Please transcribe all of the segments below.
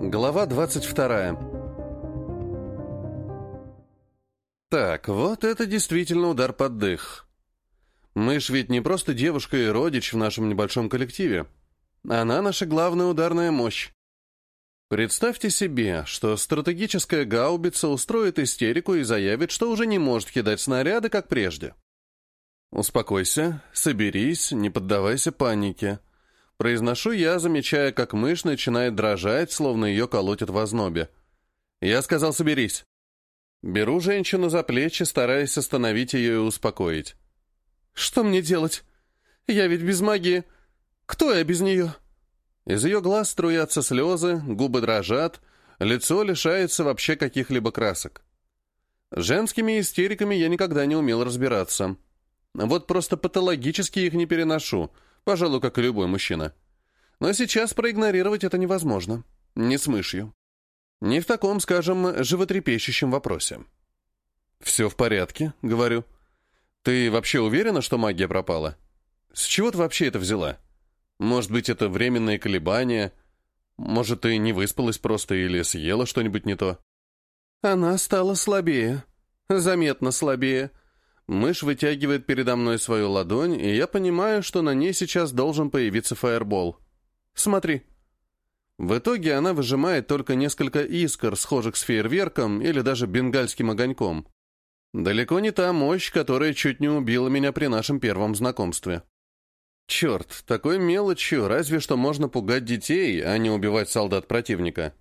Глава 22. Так, вот это действительно удар под дых. Мышь ведь не просто девушка и родич в нашем небольшом коллективе. Она наша главная ударная мощь. Представьте себе, что стратегическая гаубица устроит истерику и заявит, что уже не может кидать снаряды, как прежде. Успокойся, соберись, не поддавайся панике. Произношу я, замечая, как мышь начинает дрожать, словно ее колотят в ознобе. Я сказал, соберись. Беру женщину за плечи, стараясь остановить ее и успокоить. «Что мне делать? Я ведь без магии. Кто я без нее?» Из ее глаз струятся слезы, губы дрожат, лицо лишается вообще каких-либо красок. Женскими истериками я никогда не умел разбираться. Вот просто патологически их не переношу — Пожалуй, как и любой мужчина. Но сейчас проигнорировать это невозможно. Не с мышью. Не в таком, скажем, животрепещущем вопросе. «Все в порядке», — говорю. «Ты вообще уверена, что магия пропала? С чего ты вообще это взяла? Может быть, это временные колебания? Может, ты не выспалась просто или съела что-нибудь не то?» Она стала слабее. Заметно слабее. Мышь вытягивает передо мной свою ладонь, и я понимаю, что на ней сейчас должен появиться фаербол. Смотри. В итоге она выжимает только несколько искр, схожих с фейерверком или даже бенгальским огоньком. Далеко не та мощь, которая чуть не убила меня при нашем первом знакомстве. Черт, такой мелочью разве что можно пугать детей, а не убивать солдат противника.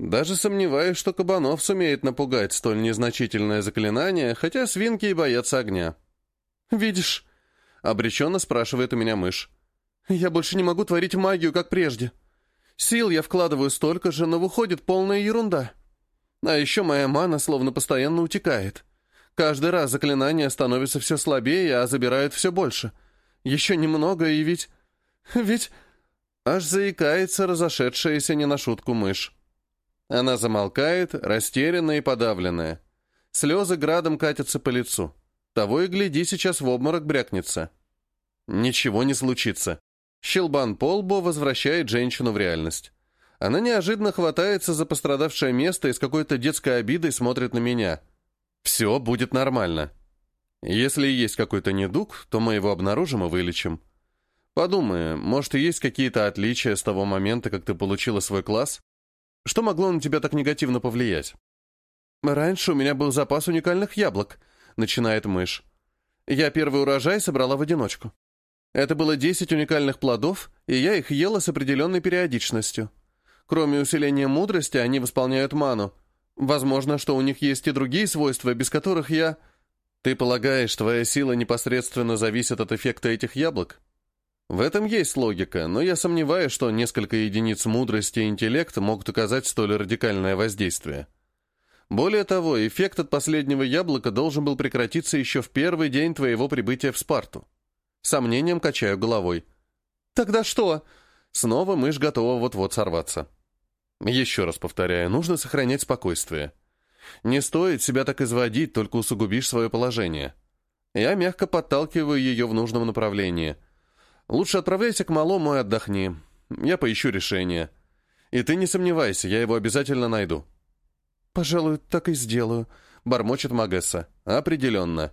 Даже сомневаюсь, что Кабанов сумеет напугать столь незначительное заклинание, хотя свинки и боятся огня. «Видишь?» — обреченно спрашивает у меня мышь. «Я больше не могу творить магию, как прежде. Сил я вкладываю столько же, но выходит полная ерунда. А еще моя мана словно постоянно утекает. Каждый раз заклинание становится все слабее, а забирают все больше. Еще немного, и ведь... Ведь...» Аж заикается разошедшаяся не на шутку мышь. Она замолкает, растерянная и подавленная. Слезы градом катятся по лицу. Того и гляди, сейчас в обморок брякнется. Ничего не случится. Щелбан Полбо возвращает женщину в реальность. Она неожиданно хватается за пострадавшее место и с какой-то детской обидой смотрит на меня. Все будет нормально. Если есть какой-то недуг, то мы его обнаружим и вылечим. Подумай, может, есть какие-то отличия с того момента, как ты получила свой класс? Что могло на тебя так негативно повлиять? Раньше у меня был запас уникальных яблок, начинает мышь. Я первый урожай собрала в одиночку. Это было 10 уникальных плодов, и я их ела с определенной периодичностью. Кроме усиления мудрости, они восполняют ману. Возможно, что у них есть и другие свойства, без которых я... Ты полагаешь, твоя сила непосредственно зависит от эффекта этих яблок? В этом есть логика, но я сомневаюсь, что несколько единиц мудрости и интеллекта могут оказать столь радикальное воздействие. Более того, эффект от последнего яблока должен был прекратиться еще в первый день твоего прибытия в Спарту. Сомнением качаю головой. «Тогда что?» Снова мышь готова вот-вот сорваться. Еще раз повторяю, нужно сохранять спокойствие. Не стоит себя так изводить, только усугубишь свое положение. Я мягко подталкиваю ее в нужном направлении – Лучше отправляйся к малому и отдохни. Я поищу решение. И ты не сомневайся, я его обязательно найду». «Пожалуй, так и сделаю», — бормочет Магесса. «Определенно.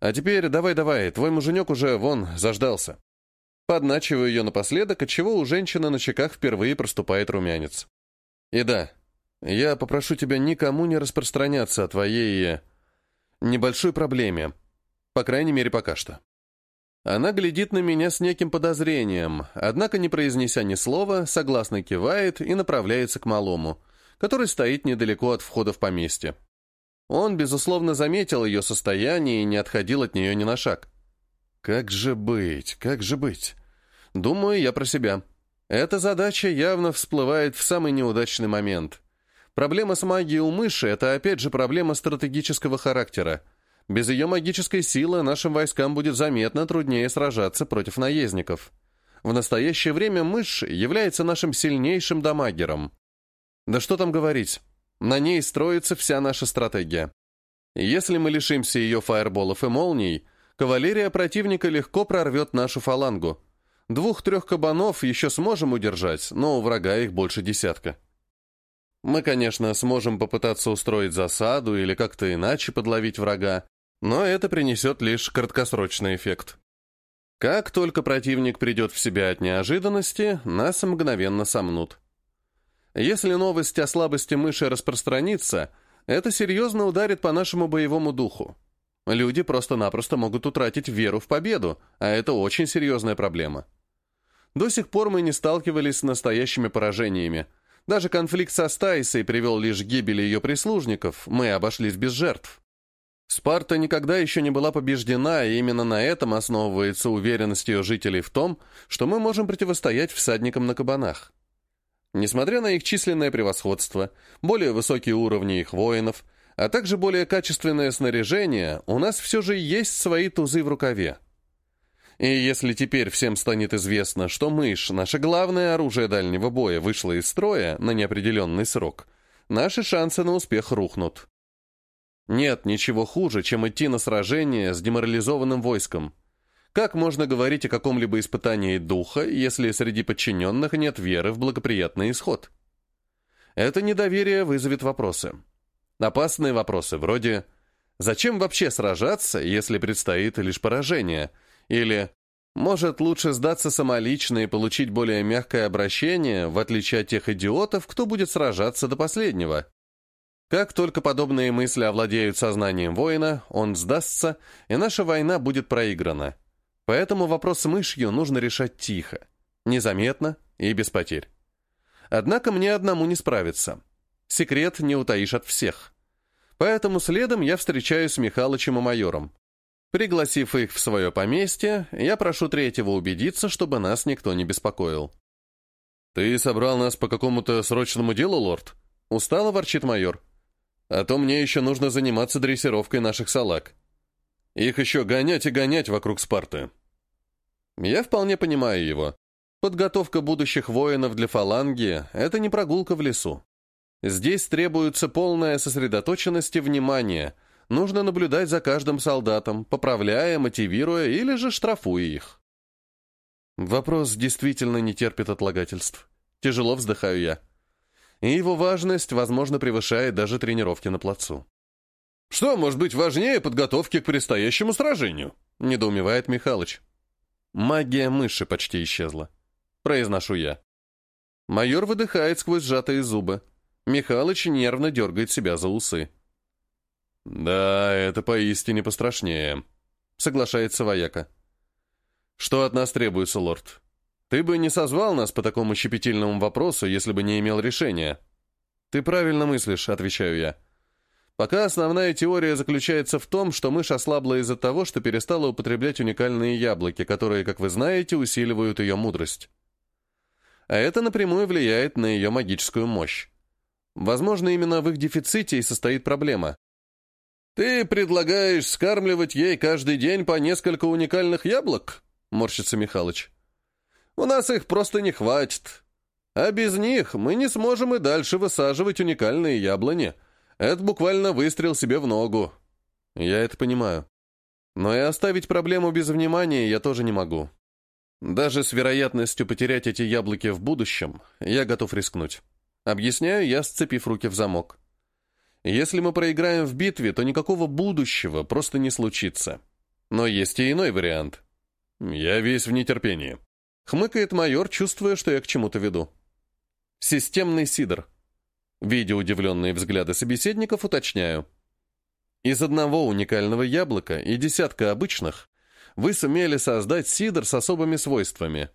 А теперь давай-давай, твой муженек уже, вон, заждался». Подначиваю ее напоследок, отчего у женщины на щеках впервые проступает румянец. «И да, я попрошу тебя никому не распространяться о твоей... Э, небольшой проблеме. По крайней мере, пока что». Она глядит на меня с неким подозрением, однако, не произнеся ни слова, согласно кивает и направляется к малому, который стоит недалеко от входа в поместье. Он, безусловно, заметил ее состояние и не отходил от нее ни на шаг. «Как же быть, как же быть?» Думаю я про себя. Эта задача явно всплывает в самый неудачный момент. Проблема с магией у мыши — это опять же проблема стратегического характера — без ее магической силы нашим войскам будет заметно труднее сражаться против наездников. В настоящее время мышь является нашим сильнейшим дамагером. Да что там говорить, на ней строится вся наша стратегия. Если мы лишимся ее фаерболов и молний, кавалерия противника легко прорвет нашу фалангу. Двух-трех кабанов еще сможем удержать, но у врага их больше десятка. Мы, конечно, сможем попытаться устроить засаду или как-то иначе подловить врага, но это принесет лишь краткосрочный эффект. Как только противник придет в себя от неожиданности, нас мгновенно сомнут. Если новость о слабости мыши распространится, это серьезно ударит по нашему боевому духу. Люди просто-напросто могут утратить веру в победу, а это очень серьезная проблема. До сих пор мы не сталкивались с настоящими поражениями. Даже конфликт со Стайсой привел лишь к гибели ее прислужников, мы обошлись без жертв. Спарта никогда еще не была побеждена, и именно на этом основывается уверенность ее жителей в том, что мы можем противостоять всадникам на кабанах. Несмотря на их численное превосходство, более высокие уровни их воинов, а также более качественное снаряжение, у нас все же есть свои тузы в рукаве. И если теперь всем станет известно, что мышь, наше главное оружие дальнего боя, вышла из строя на неопределенный срок, наши шансы на успех рухнут. Нет ничего хуже, чем идти на сражение с деморализованным войском. Как можно говорить о каком-либо испытании духа, если среди подчиненных нет веры в благоприятный исход? Это недоверие вызовет вопросы. Опасные вопросы вроде «Зачем вообще сражаться, если предстоит лишь поражение?» или «Может, лучше сдаться самолично и получить более мягкое обращение, в отличие от тех идиотов, кто будет сражаться до последнего?» Как только подобные мысли овладеют сознанием воина, он сдастся, и наша война будет проиграна. Поэтому вопрос с мышью нужно решать тихо, незаметно и без потерь. Однако мне одному не справиться. Секрет не утаишь от всех. Поэтому следом я встречаюсь с Михалычем и майором. Пригласив их в свое поместье, я прошу третьего убедиться, чтобы нас никто не беспокоил. «Ты собрал нас по какому-то срочному делу, лорд?» Устало ворчит майор. «А то мне еще нужно заниматься дрессировкой наших салак». Их еще гонять и гонять вокруг Спарты. Я вполне понимаю его. Подготовка будущих воинов для фаланги — это не прогулка в лесу. Здесь требуется полная сосредоточенность и внимание. Нужно наблюдать за каждым солдатом, поправляя, мотивируя или же штрафуя их. Вопрос действительно не терпит отлагательств. Тяжело вздыхаю я. И его важность, возможно, превышает даже тренировки на плацу. «Что может быть важнее подготовки к предстоящему сражению?» — недоумевает Михалыч. «Магия мыши почти исчезла», — произношу я. Майор выдыхает сквозь сжатые зубы. Михалыч нервно дергает себя за усы. «Да, это поистине пострашнее», — соглашается вояка. «Что от нас требуется, лорд? Ты бы не созвал нас по такому щепетильному вопросу, если бы не имел решения». «Ты правильно мыслишь», — отвечаю я. Пока основная теория заключается в том, что мышь ослабла из-за того, что перестала употреблять уникальные яблоки, которые, как вы знаете, усиливают ее мудрость. А это напрямую влияет на ее магическую мощь. Возможно, именно в их дефиците и состоит проблема. «Ты предлагаешь скармливать ей каждый день по несколько уникальных яблок?» — морщится Михалыч. «У нас их просто не хватит. А без них мы не сможем и дальше высаживать уникальные яблони» Это буквально выстрел себе в ногу. Я это понимаю. Но и оставить проблему без внимания я тоже не могу. Даже с вероятностью потерять эти яблоки в будущем, я готов рискнуть. Объясняю я, сцепив руки в замок. Если мы проиграем в битве, то никакого будущего просто не случится. Но есть и иной вариант. Я весь в нетерпении. Хмыкает майор, чувствуя, что я к чему-то веду. Системный сидр. Видя удивленные взгляды собеседников, уточняю. Из одного уникального яблока и десятка обычных вы сумели создать сидр с особыми свойствами.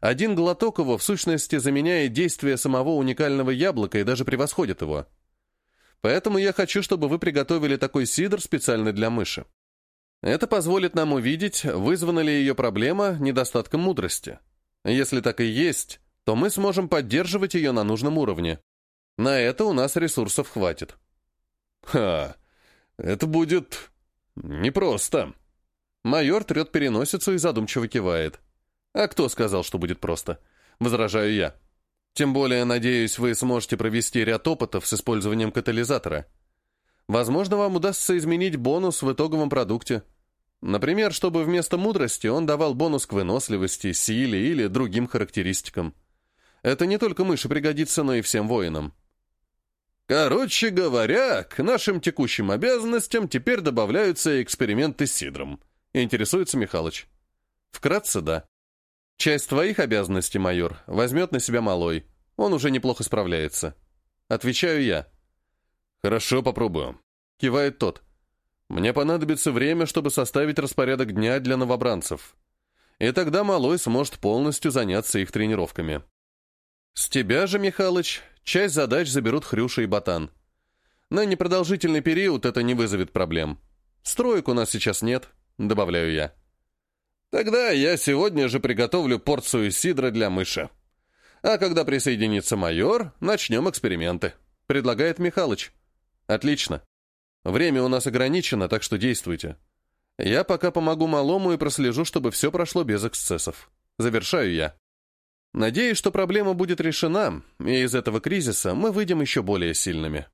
Один глоток его в сущности заменяет действие самого уникального яблока и даже превосходит его. Поэтому я хочу, чтобы вы приготовили такой сидр специально для мыши. Это позволит нам увидеть, вызвана ли ее проблема недостатком мудрости. Если так и есть, то мы сможем поддерживать ее на нужном уровне. На это у нас ресурсов хватит. Ха, это будет непросто. Майор трет переносицу и задумчиво кивает. А кто сказал, что будет просто? Возражаю я. Тем более, надеюсь, вы сможете провести ряд опытов с использованием катализатора. Возможно, вам удастся изменить бонус в итоговом продукте. Например, чтобы вместо мудрости он давал бонус к выносливости, силе или другим характеристикам. Это не только мыши пригодится, но и всем воинам. Короче говоря, к нашим текущим обязанностям теперь добавляются эксперименты с сидром. Интересуется Михалыч. Вкратце, да. Часть твоих обязанностей, майор, возьмет на себя малой. Он уже неплохо справляется. Отвечаю я. Хорошо, попробую. Кивает тот. Мне понадобится время, чтобы составить распорядок дня для новобранцев. И тогда малой сможет полностью заняться их тренировками. С тебя же, Михалыч, часть задач заберут Хрюша и Ботан. На непродолжительный период это не вызовет проблем. Строек у нас сейчас нет, добавляю я. Тогда я сегодня же приготовлю порцию сидра для мыши. А когда присоединится майор, начнем эксперименты, предлагает Михалыч. Отлично. Время у нас ограничено, так что действуйте. Я пока помогу малому и прослежу, чтобы все прошло без эксцессов. Завершаю я. Надеюсь, что проблема будет решена, и из этого кризиса мы выйдем еще более сильными.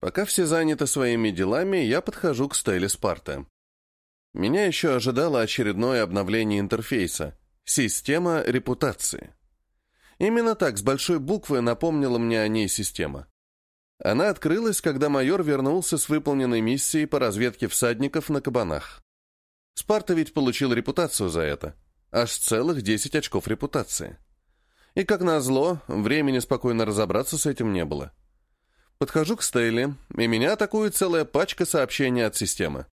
Пока все заняты своими делами, я подхожу к Стелле Спарта. Меня еще ожидало очередное обновление интерфейса — система репутации. Именно так, с большой буквы, напомнила мне о ней система. Она открылась, когда майор вернулся с выполненной миссией по разведке всадников на кабанах. Спарта ведь получил репутацию за это. Аж целых 10 очков репутации. И, как назло, времени спокойно разобраться с этим не было. Подхожу к Стейли, и меня атакует целая пачка сообщений от системы.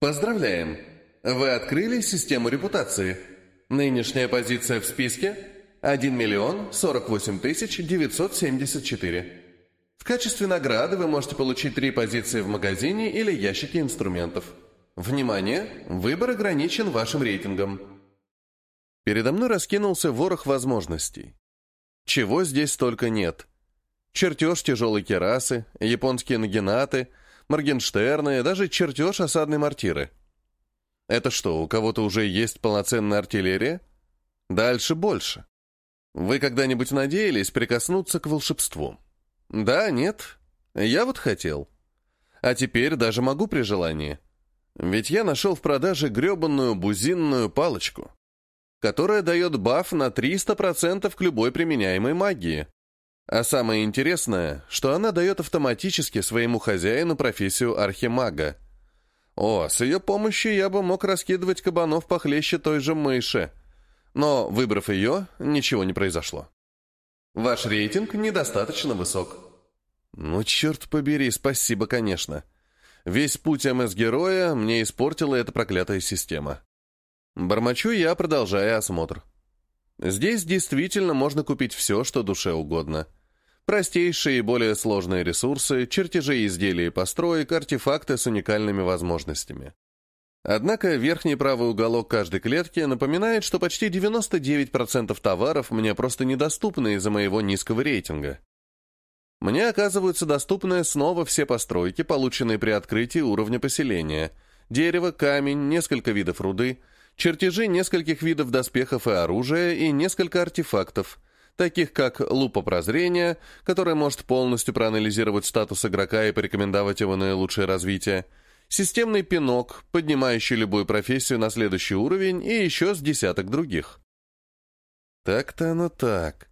Поздравляем! Вы открыли систему репутации. Нынешняя позиция в списке 1 миллион 48 тысяч 974. В качестве награды вы можете получить три позиции в магазине или ящики инструментов. Внимание! Выбор ограничен вашим рейтингом. Передо мной раскинулся ворох возможностей. Чего здесь только нет. Чертеж тяжелой керасы, японские нагинаты, Моргенштерны, даже чертеж осадной мортиры. Это что, у кого-то уже есть полноценная артиллерия? Дальше больше. Вы когда-нибудь надеялись прикоснуться к волшебству? Да, нет. Я вот хотел. А теперь даже могу при желании. Ведь я нашел в продаже гребанную бузинную палочку, которая дает баф на 300% к любой применяемой магии. А самое интересное, что она дает автоматически своему хозяину профессию архимага. О, с ее помощью я бы мог раскидывать кабанов похлеще той же мыши — но, выбрав ее, ничего не произошло. Ваш рейтинг недостаточно высок. Ну, черт побери, спасибо, конечно. Весь путь МС-героя мне испортила эта проклятая система. Бормочу я, продолжая осмотр. Здесь действительно можно купить все, что душе угодно. Простейшие и более сложные ресурсы, чертежи изделий и построек, артефакты с уникальными возможностями. Однако верхний правый уголок каждой клетки напоминает, что почти 99% товаров мне просто недоступны из-за моего низкого рейтинга. Мне оказываются доступны снова все постройки, полученные при открытии уровня поселения. Дерево, камень, несколько видов руды, чертежи нескольких видов доспехов и оружия и несколько артефактов, таких как лупа прозрения, которая может полностью проанализировать статус игрока и порекомендовать его наилучшее развитие, системный пинок, поднимающий любую профессию на следующий уровень и еще с десяток других. Так-то оно так.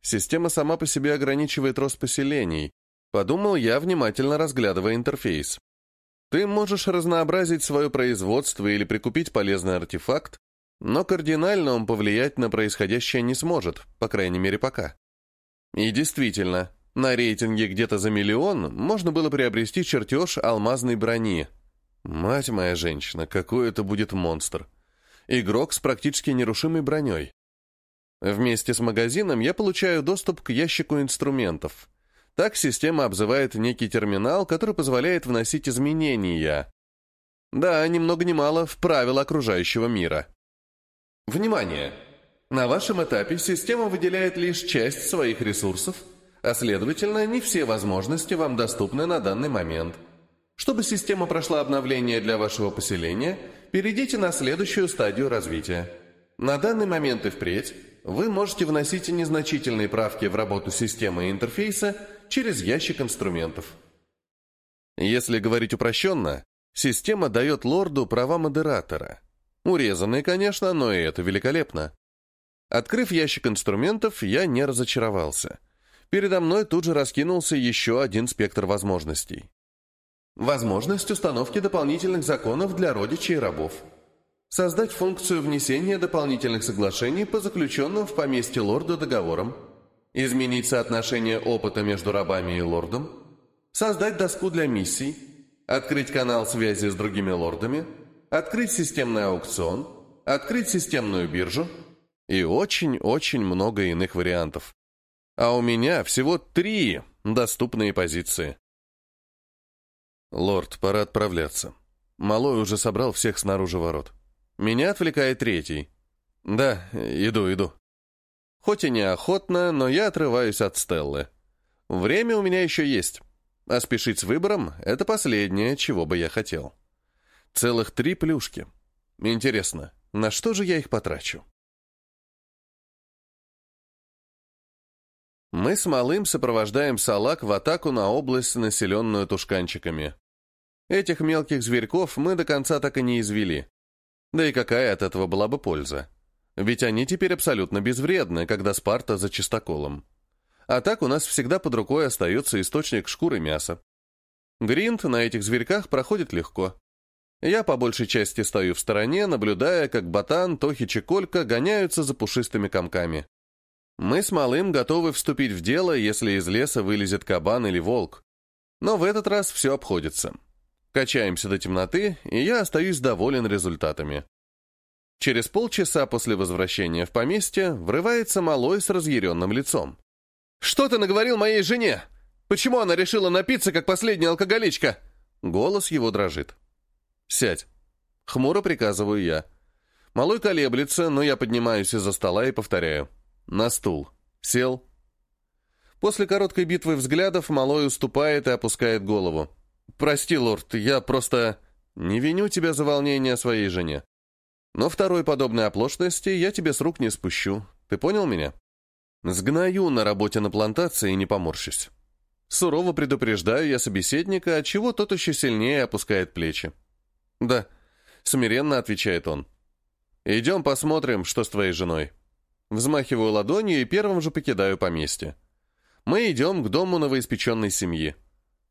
Система сама по себе ограничивает рост поселений, подумал я, внимательно разглядывая интерфейс. Ты можешь разнообразить свое производство или прикупить полезный артефакт, но кардинально он повлиять на происходящее не сможет, по крайней мере пока. И действительно, на рейтинге где-то за миллион можно было приобрести чертеж алмазной брони. Мать моя женщина, какой это будет монстр. Игрок с практически нерушимой броней. Вместе с магазином я получаю доступ к ящику инструментов. Так система обзывает некий терминал, который позволяет вносить изменения. Да, ни много ни мало в правила окружающего мира. Внимание! На вашем этапе система выделяет лишь часть своих ресурсов – а следовательно, не все возможности вам доступны на данный момент. Чтобы система прошла обновление для вашего поселения, перейдите на следующую стадию развития. На данный момент и впредь вы можете вносить незначительные правки в работу системы и интерфейса через ящик инструментов. Если говорить упрощенно, система дает лорду права модератора. Урезанные, конечно, но и это великолепно. Открыв ящик инструментов, я не разочаровался. Передо мной тут же раскинулся еще один спектр возможностей. Возможность установки дополнительных законов для родичей и рабов. Создать функцию внесения дополнительных соглашений по заключенным в поместье лорда договорам. Изменить соотношение опыта между рабами и лордом. Создать доску для миссий. Открыть канал связи с другими лордами. Открыть системный аукцион. Открыть системную биржу. И очень-очень много иных вариантов. А у меня всего три доступные позиции. Лорд, пора отправляться. Малой уже собрал всех снаружи ворот. Меня отвлекает третий. Да, иду, иду. Хоть и неохотно, но я отрываюсь от Стеллы. Время у меня еще есть. А спешить с выбором — это последнее, чего бы я хотел. Целых три плюшки. Интересно, на что же я их потрачу? Мы с Малым сопровождаем салак в атаку на область, населенную тушканчиками. Этих мелких зверьков мы до конца так и не извели. Да и какая от этого была бы польза? Ведь они теперь абсолютно безвредны, когда Спарта за чистоколом. А так у нас всегда под рукой остается источник шкуры мяса. Гринт на этих зверьках проходит легко. Я по большей части стою в стороне, наблюдая, как Батан, Тохич и Колька гоняются за пушистыми комками. Мы с Малым готовы вступить в дело, если из леса вылезет кабан или волк. Но в этот раз все обходится. Качаемся до темноты, и я остаюсь доволен результатами. Через полчаса после возвращения в поместье врывается малой с разъяренным лицом. «Что ты наговорил моей жене? Почему она решила напиться, как последняя алкоголичка?» Голос его дрожит. «Сядь». Хмуро приказываю я. Малой колеблется, но я поднимаюсь из-за стола и повторяю. «На стул. Сел». После короткой битвы взглядов Малой уступает и опускает голову. «Прости, лорд, я просто...» «Не виню тебя за волнение своей жене. Но второй подобной оплошности я тебе с рук не спущу. Ты понял меня?» Сгною на работе на плантации и не поморщусь. Сурово предупреждаю я собеседника, отчего тот еще сильнее опускает плечи. «Да», — смиренно отвечает он. «Идем посмотрим, что с твоей женой». Взмахиваю ладонью и первым же покидаю поместье. Мы идем к дому новоиспеченной семьи.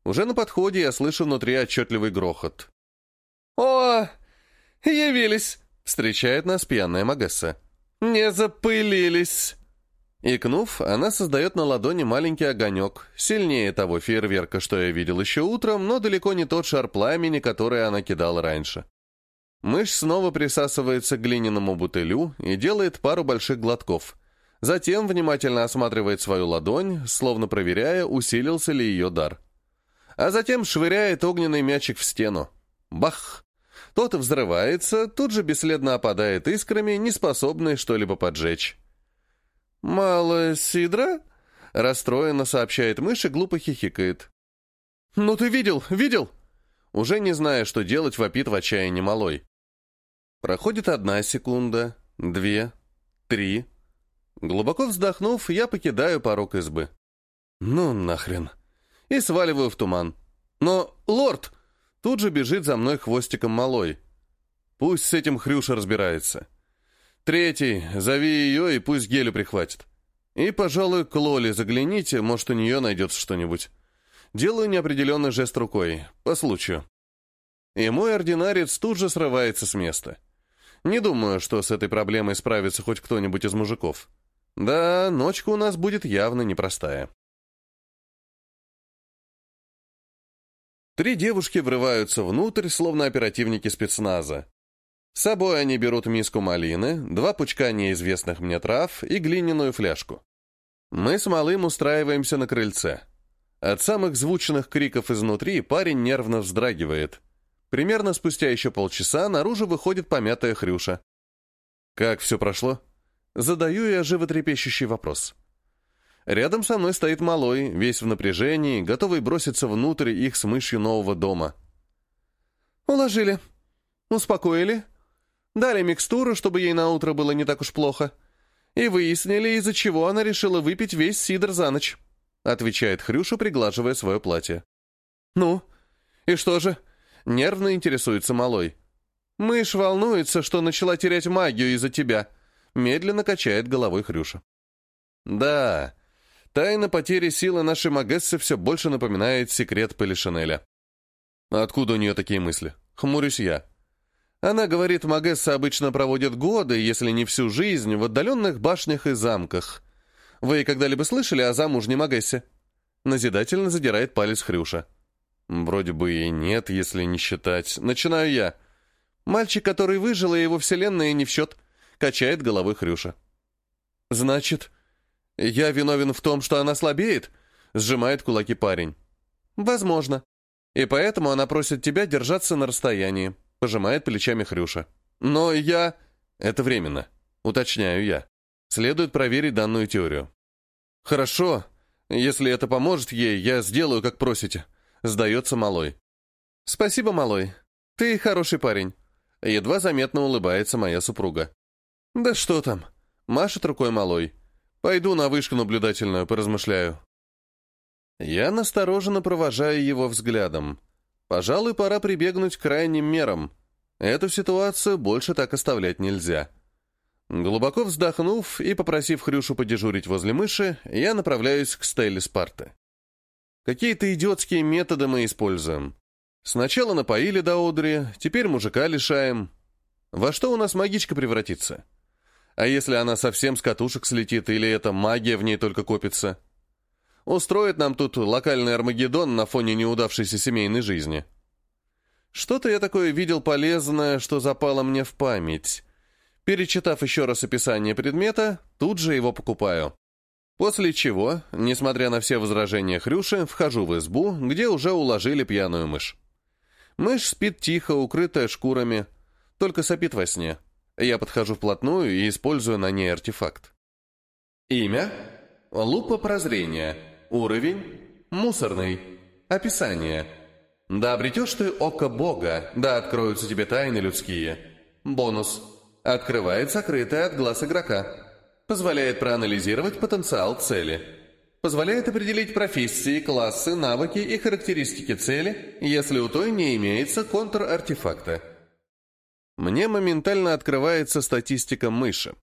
Уже на подходе я слышу внутри отчетливый грохот. «О, явились!» — встречает нас пьяная Магесса. «Не запылились!» Икнув, она создает на ладони маленький огонек, сильнее того фейерверка, что я видел еще утром, но далеко не тот шар пламени, который она кидала раньше. Мышь снова присасывается к глиняному бутылю и делает пару больших глотков. Затем внимательно осматривает свою ладонь, словно проверяя, усилился ли ее дар а затем швыряет огненный мячик в стену. Бах! Тот взрывается, тут же бесследно опадает искрами, не способный что-либо поджечь. «Мало сидра?» — расстроенно сообщает мышь и глупо хихикает. «Ну ты видел, видел?» Уже не зная, что делать, вопит в отчаянии малой. Проходит одна секунда, две, три. Глубоко вздохнув, я покидаю порог избы. «Ну нахрен!» и сваливаю в туман. Но, лорд, тут же бежит за мной хвостиком малой. Пусть с этим Хрюша разбирается. Третий, зови ее и пусть гелю прихватит. И, пожалуй, к Лоле загляните, может, у нее найдется что-нибудь. Делаю неопределенный жест рукой, по случаю. И мой ординарец тут же срывается с места. Не думаю, что с этой проблемой справится хоть кто-нибудь из мужиков. Да, ночка у нас будет явно непростая. Три девушки врываются внутрь, словно оперативники спецназа. С собой они берут миску малины, два пучка неизвестных мне трав и глиняную фляжку. Мы с малым устраиваемся на крыльце. От самых звучных криков изнутри парень нервно вздрагивает. Примерно спустя еще полчаса наружу выходит помятая Хрюша. «Как все прошло?» Задаю я животрепещущий вопрос. Рядом со мной стоит малой, весь в напряжении, готовый броситься внутрь их с мышью нового дома. Уложили. Успокоили. Дали микстуру, чтобы ей на утро было не так уж плохо. И выяснили, из-за чего она решила выпить весь сидр за ночь. Отвечает Хрюша, приглаживая свое платье. «Ну, и что же?» Нервно интересуется малой. «Мышь волнуется, что начала терять магию из-за тебя», медленно качает головой Хрюша. Да, тайна потери силы нашей Магессы все больше напоминает секрет Полишинеля. Откуда у нее такие мысли? Хмурюсь я. Она говорит, Магесса обычно проводит годы, если не всю жизнь, в отдаленных башнях и замках. Вы когда-либо слышали о замужней Магессе? Назидательно задирает палец Хрюша. Вроде бы и нет, если не считать. Начинаю я. Мальчик, который выжил, и его вселенная не в счет. Качает головой Хрюша. Значит, я виновен в том, что она слабеет? Сжимает кулаки парень. Возможно. И поэтому она просит тебя держаться на расстоянии. Пожимает плечами Хрюша. Но я... Это временно. Уточняю я. Следует проверить данную теорию. Хорошо. Если это поможет ей, я сделаю, как просите. Сдается Малой. Спасибо, Малой. Ты хороший парень. Едва заметно улыбается моя супруга. Да что там? Машет рукой Малой. Пойду на вышку наблюдательную, поразмышляю. Я настороженно провожаю его взглядом. Пожалуй, пора прибегнуть к крайним мерам. Эту ситуацию больше так оставлять нельзя. Глубоко вздохнув и попросив Хрюшу подежурить возле мыши, я направляюсь к Стелле Спарты. Какие-то идиотские методы мы используем. Сначала напоили до одри, теперь мужика лишаем. Во что у нас магичка превратится? А если она совсем с катушек слетит, или эта магия в ней только копится? Устроит нам тут локальный Армагеддон на фоне неудавшейся семейной жизни. Что-то я такое видел полезное, что запало мне в память. Перечитав еще раз описание предмета, тут же его покупаю. После чего, несмотря на все возражения Хрюши, вхожу в избу, где уже уложили пьяную мышь. Мышь спит тихо, укрытая шкурами, только сопит во сне. Я подхожу вплотную и использую на ней артефакт. Имя. Лупа прозрения. Уровень. Мусорный. Описание. Да обретешь ты око Бога, да откроются тебе тайны людские. Бонус. Открывает сокрытое от глаз игрока. Позволяет проанализировать потенциал цели. Позволяет определить профессии, классы, навыки и характеристики цели, если у той не имеется контр-артефакта. Мне моментально открывается статистика мыши.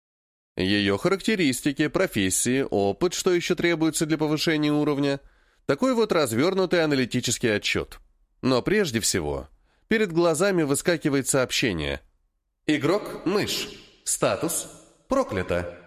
Ее характеристики, профессии, опыт, что еще требуется для повышения уровня. Такой вот развернутый аналитический отчет. Но прежде всего, перед глазами выскакивает сообщение – Игрок – мышь. Статус – проклято.